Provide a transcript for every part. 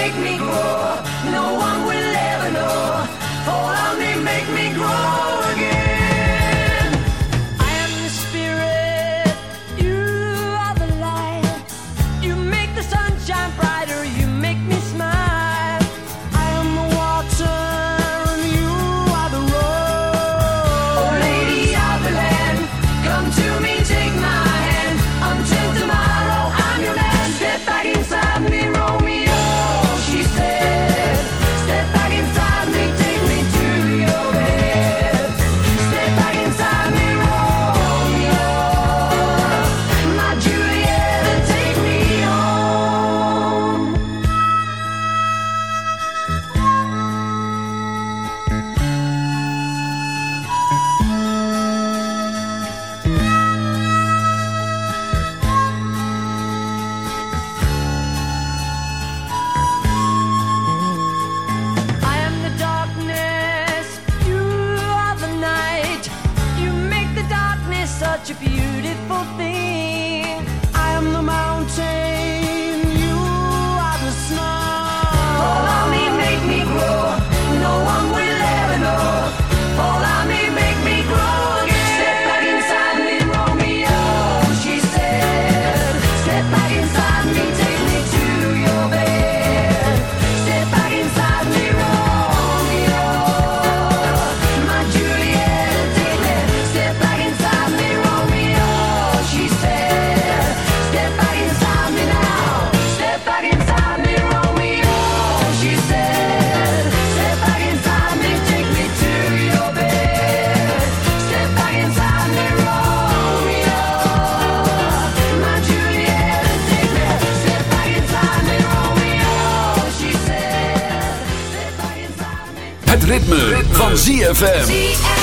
make me grow. No one ritme, van ZFM.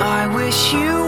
I wish you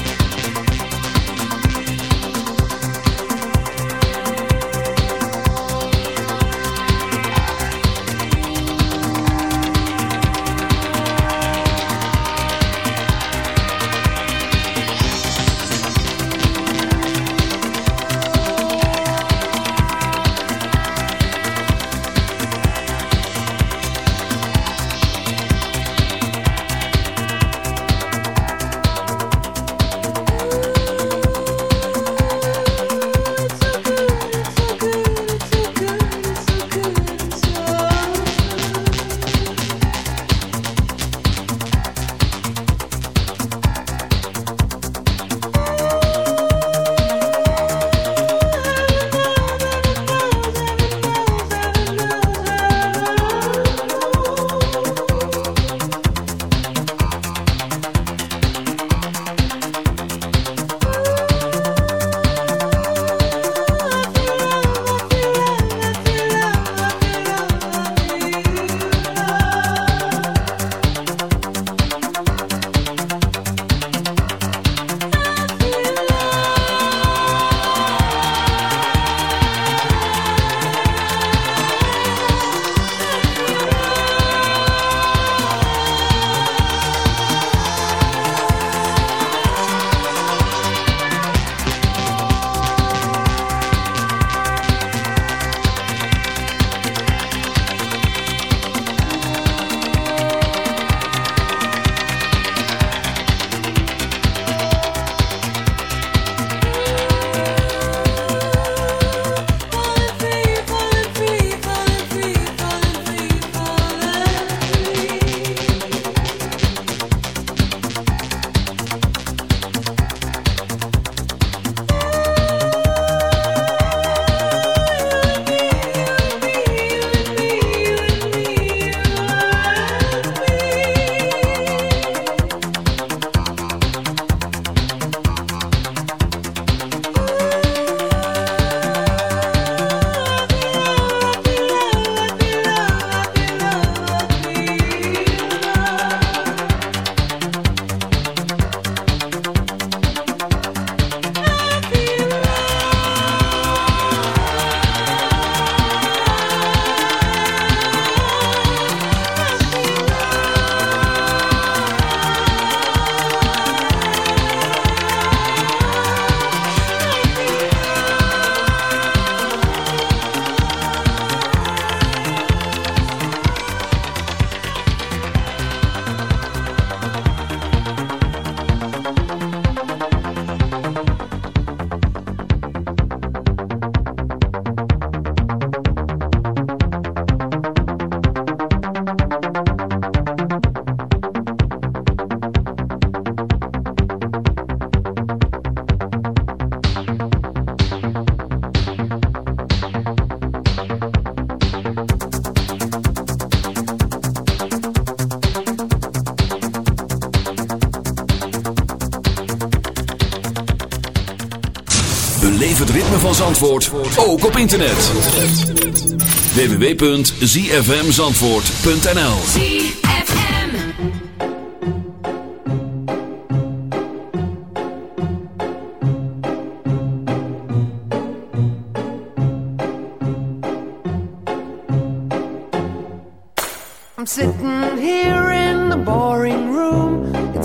Zandvoort ook op internet. www.zfmzandvoort.nl ZFM I'm sitting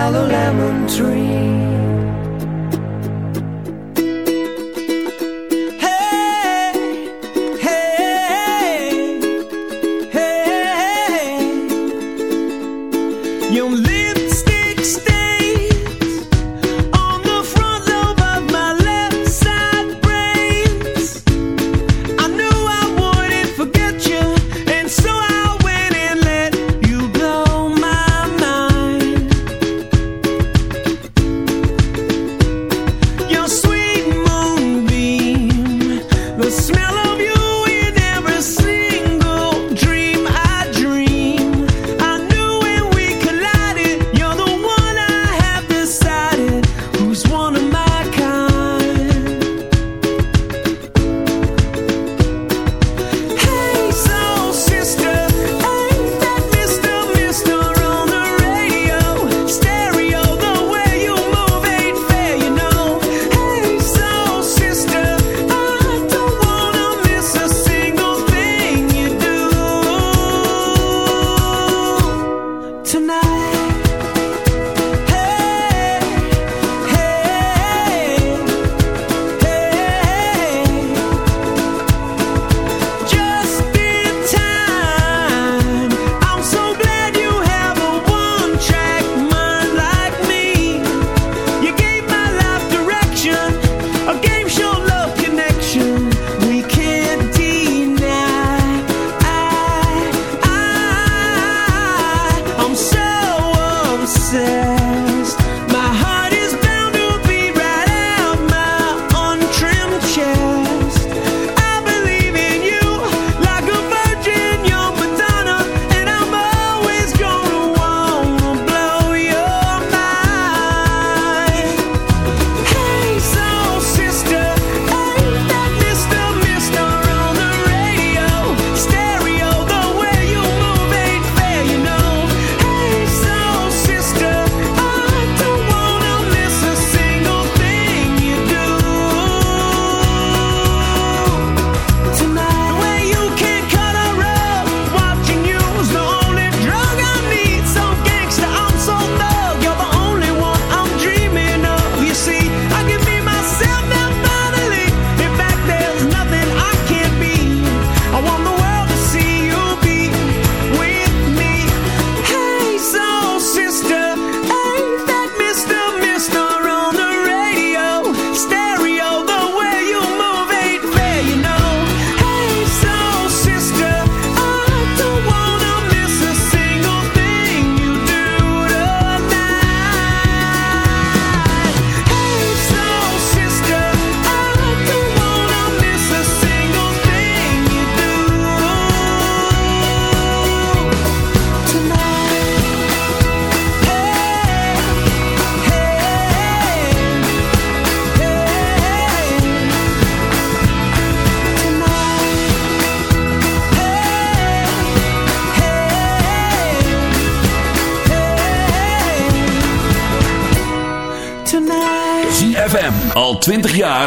Yellow lemon tree.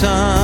sun?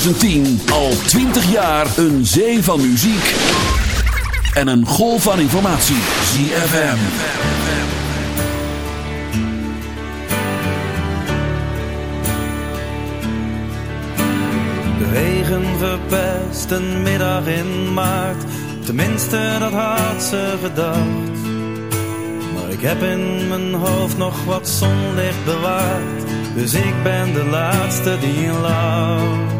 2010 al 20 jaar een zee van muziek. En een golf van informatie. ZFM. De regen verpest een middag in maart. Tenminste, dat had ze gedacht. Maar ik heb in mijn hoofd nog wat zonlicht bewaard. Dus ik ben de laatste die lacht.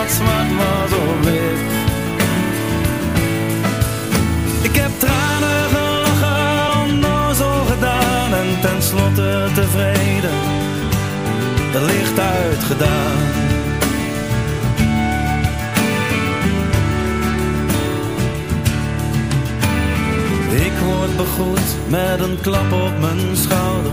wat zwart was of wit. Ik heb tranen gelachen, onnozel gedaan en tenslotte tevreden, de licht uitgedaan. Ik word begroet met een klap op mijn schouder.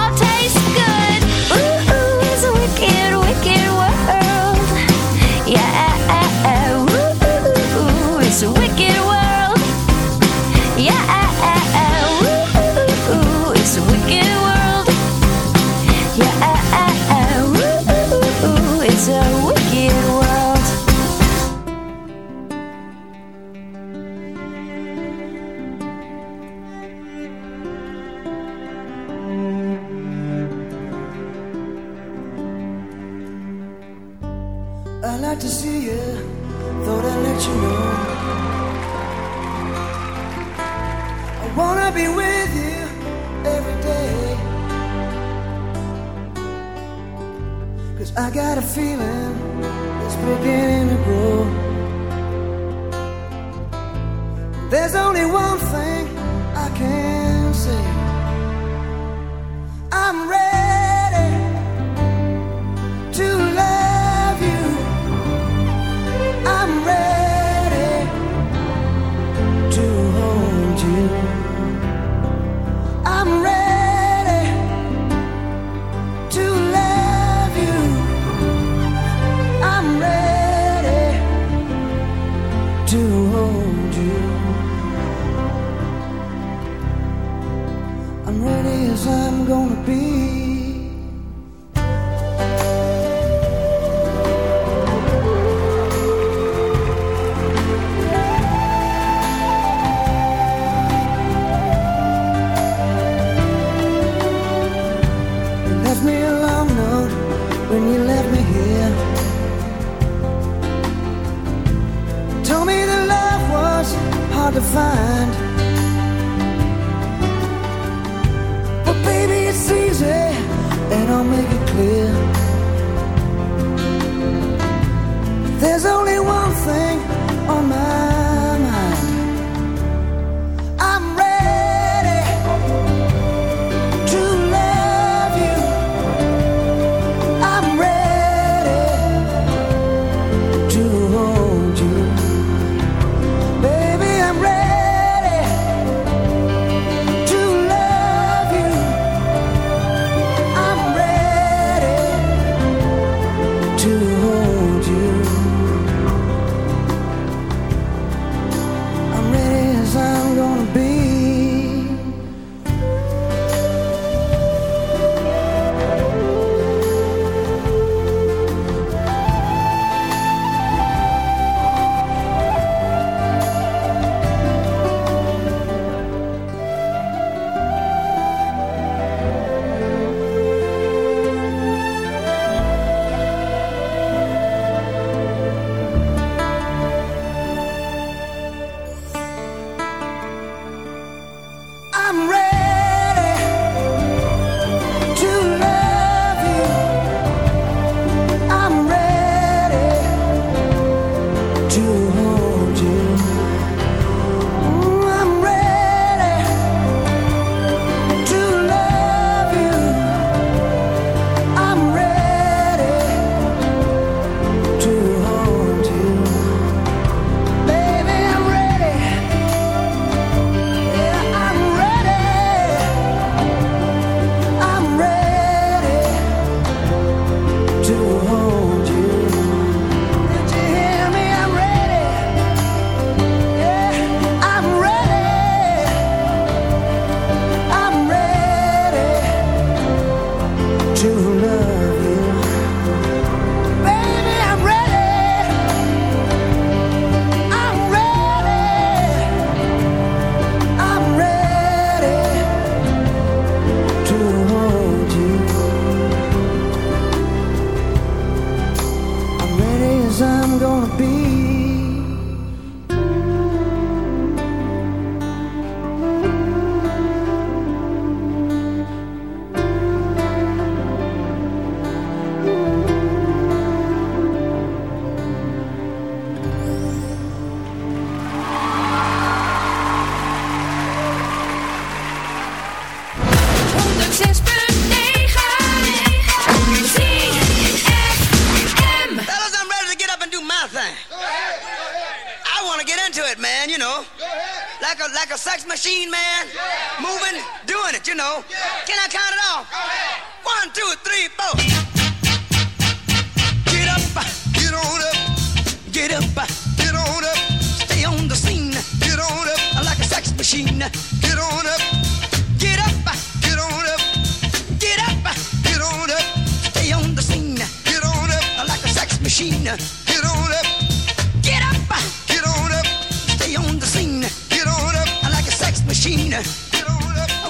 Machine.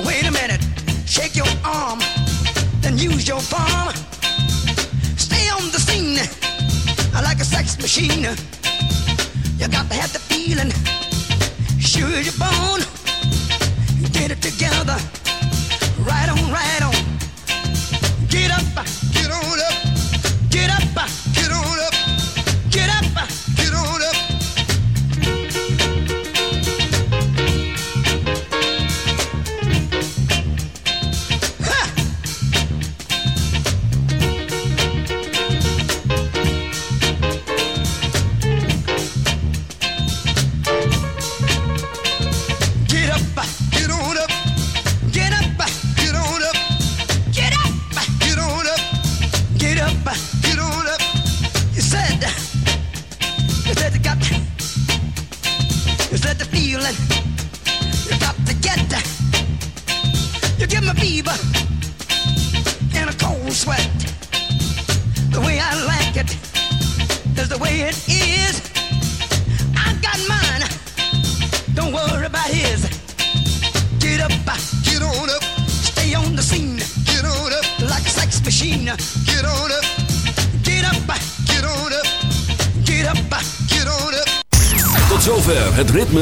Wait a minute. Shake your arm. Then use your palm. Stay on the scene. Like a sex machine. You got to have the feeling. Sure you're born. Get it together. Right on, right on.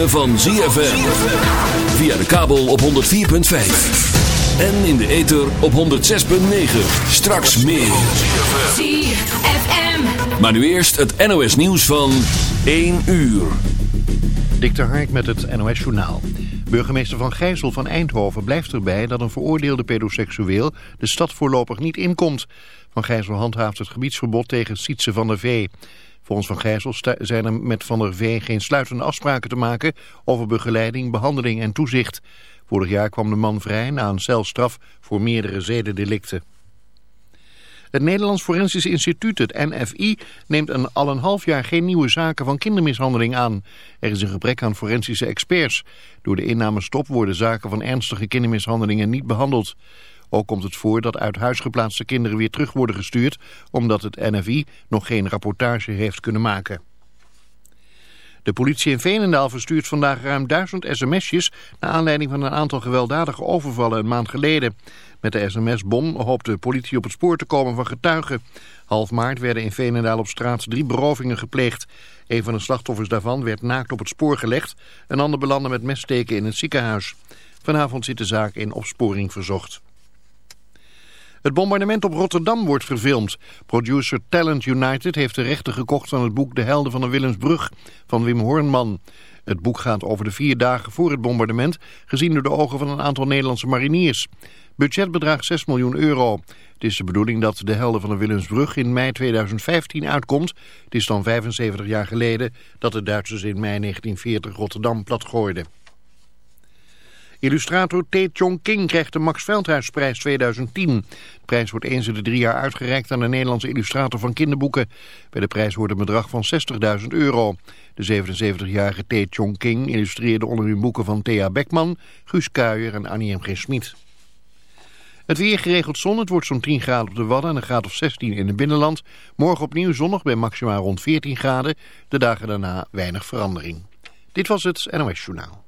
Van ZFM. Via de kabel op 104.5. En in de ether op 106.9. Straks meer. ZFM. Maar nu eerst het NOS nieuws van 1 uur. Dik de Hark met het NOS Journaal. Burgemeester Van Gijzel van Eindhoven blijft erbij dat een veroordeelde pedoseksueel de stad voorlopig niet inkomt. Van Gijzel handhaaft het gebiedsverbod tegen Sietse van der Vee. Volgens Van Gijzel zijn er met Van der Vee geen sluitende afspraken te maken over begeleiding, behandeling en toezicht. Vorig jaar kwam de man vrij na een celstraf voor meerdere zedendelicten. Het Nederlands Forensisch Instituut, het NFI, neemt een, al een half jaar geen nieuwe zaken van kindermishandeling aan. Er is een gebrek aan forensische experts. Door de innamestop worden zaken van ernstige kindermishandelingen niet behandeld. Ook komt het voor dat uit huis geplaatste kinderen weer terug worden gestuurd, omdat het NFI nog geen rapportage heeft kunnen maken. De politie in Veenendaal verstuurt vandaag ruim duizend sms'jes... naar aanleiding van een aantal gewelddadige overvallen een maand geleden. Met de sms-bom hoopt de politie op het spoor te komen van getuigen. Half maart werden in Veenendaal op straat drie berovingen gepleegd. Een van de slachtoffers daarvan werd naakt op het spoor gelegd... een ander belandde met messteken in het ziekenhuis. Vanavond zit de zaak in opsporing verzocht. Het bombardement op Rotterdam wordt verfilmd. Producer Talent United heeft de rechten gekocht aan het boek De Helden van de Willensbrug van Wim Hornman. Het boek gaat over de vier dagen voor het bombardement, gezien door de ogen van een aantal Nederlandse mariniers. Budget bedraagt 6 miljoen euro. Het is de bedoeling dat De Helden van de Willensbrug in mei 2015 uitkomt. Het is dan 75 jaar geleden dat de Duitsers in mei 1940 Rotterdam platgooiden. Illustrator T. Chong King krijgt de Max Veldhuisprijs 2010. De prijs wordt eens in de drie jaar uitgereikt aan de Nederlandse illustrator van kinderboeken. Bij de prijs hoort een bedrag van 60.000 euro. De 77-jarige T. Chong King illustreerde onder hun boeken van Thea Beckman, Guus Kuijer en Annie M. G. Smit. Het weer geregeld zon, het wordt zo'n 10 graden op de Wadden en een graad of 16 in het binnenland. Morgen opnieuw zonnig bij maxima rond 14 graden. De dagen daarna weinig verandering. Dit was het NOS Journaal.